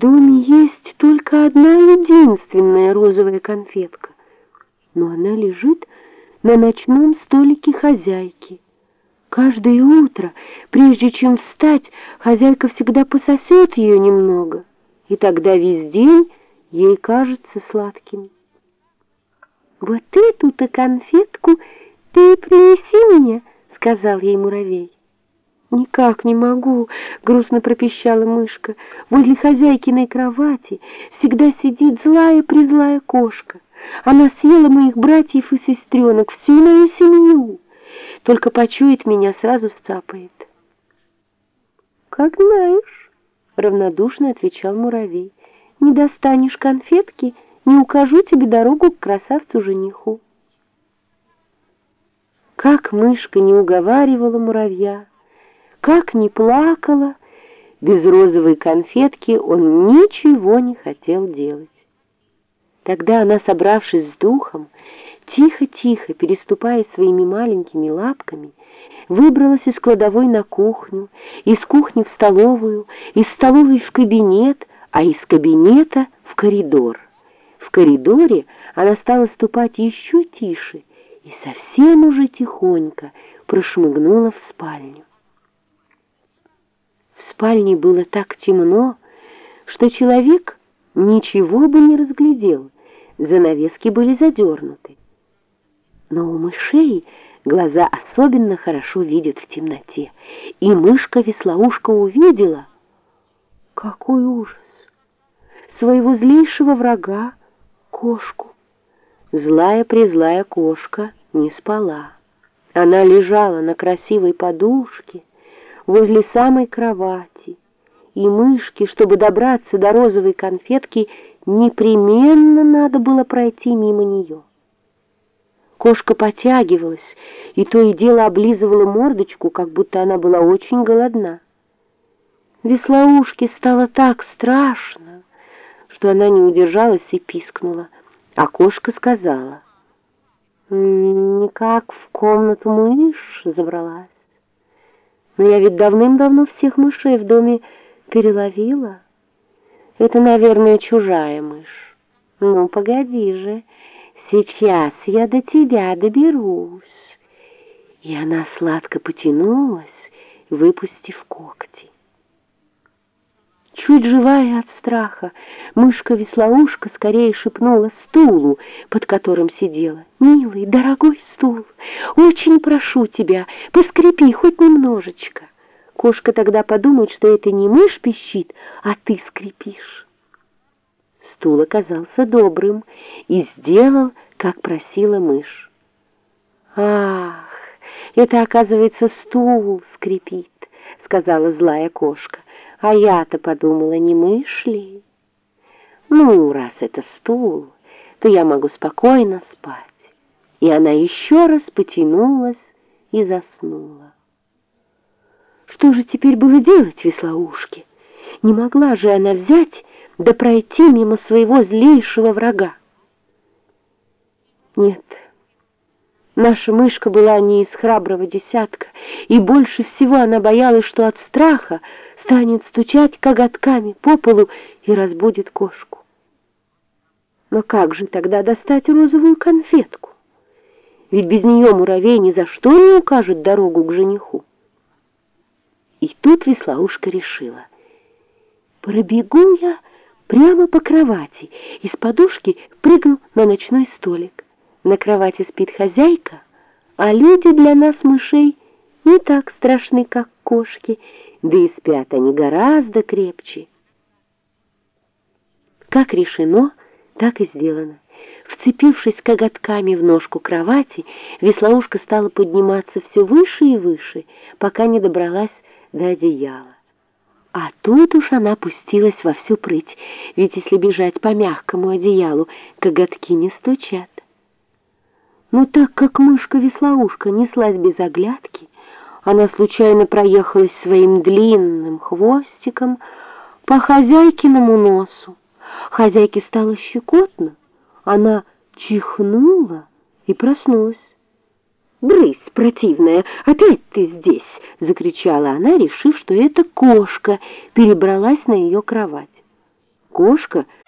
доме есть только одна единственная розовая конфетка, но она лежит на ночном столике хозяйки. Каждое утро, прежде чем встать, хозяйка всегда пососет ее немного, и тогда весь день ей кажется сладким. «Вот эту-то конфетку ты принеси мне», — сказал ей муравей. «Никак не могу», — грустно пропищала мышка. «Возле хозяйкиной кровати всегда сидит злая-призлая кошка. Она съела моих братьев и сестренок, всю мою семью. Только почует меня, сразу сцапает». «Как знаешь», — равнодушно отвечал муравей. «Не достанешь конфетки, не укажу тебе дорогу к красавцу-жениху». Как мышка не уговаривала муравья, как ни плакала, без розовой конфетки он ничего не хотел делать. Тогда она, собравшись с духом, тихо-тихо, переступая своими маленькими лапками, выбралась из кладовой на кухню, из кухни в столовую, из столовой в кабинет, а из кабинета в коридор. В коридоре она стала ступать еще тише и совсем уже тихонько прошмыгнула в спальню спальне было так темно, что человек ничего бы не разглядел, занавески были задернуты. Но у мышей глаза особенно хорошо видят в темноте, и мышка-веслоушка увидела, какой ужас, своего злейшего врага, кошку. Злая-призлая кошка не спала. Она лежала на красивой подушке, возле самой кровати, и мышке, чтобы добраться до розовой конфетки, непременно надо было пройти мимо нее. Кошка потягивалась и то и дело облизывала мордочку, как будто она была очень голодна. Веслоушке стало так страшно, что она не удержалась и пискнула, а кошка сказала, «Никак в комнату мышь забралась». Но я ведь давным-давно всех мышей в доме переловила. Это, наверное, чужая мышь. Ну, погоди же, сейчас я до тебя доберусь. И она сладко потянулась, выпустив когти. Чуть живая от страха, мышка-веслоушка скорее шепнула стулу, под которым сидела. «Милый, дорогой стул, очень прошу тебя, поскрипи хоть немножечко». Кошка тогда подумает, что это не мышь пищит, а ты скрипишь. Стул оказался добрым и сделал, как просила мышь. «Ах, это, оказывается, стул скрипит», — сказала злая кошка. А я-то подумала, не мышь ли? Ну, раз это стул, то я могу спокойно спать. И она еще раз потянулась и заснула. Что же теперь было делать веслоушке? Не могла же она взять да пройти мимо своего злейшего врага. Нет, наша мышка была не из храброго десятка, и больше всего она боялась, что от страха станет стучать коготками по полу и разбудит кошку. Но как же тогда достать розовую конфетку? Ведь без нее муравей ни за что не укажет дорогу к жениху. И тут веслоушка решила. Пробегу я прямо по кровати, из подушки прыгну на ночной столик. На кровати спит хозяйка, а люди для нас, мышей, не так страшны, как кошки, да и спят они гораздо крепче. Как решено, так и сделано. Вцепившись коготками в ножку кровати, веслоушка стала подниматься все выше и выше, пока не добралась до одеяла. А тут уж она пустилась во всю прыть, ведь если бежать по мягкому одеялу, коготки не стучат. Но так как мышка-веслоушка неслась без оглядки, она случайно проехалась своим длинным хвостиком по хозяйкиному носу. Хозяйке стало щекотно, она чихнула и проснулась. «Брысь, противная, опять ты здесь!» — закричала она, решив, что эта кошка перебралась на ее кровать. Кошка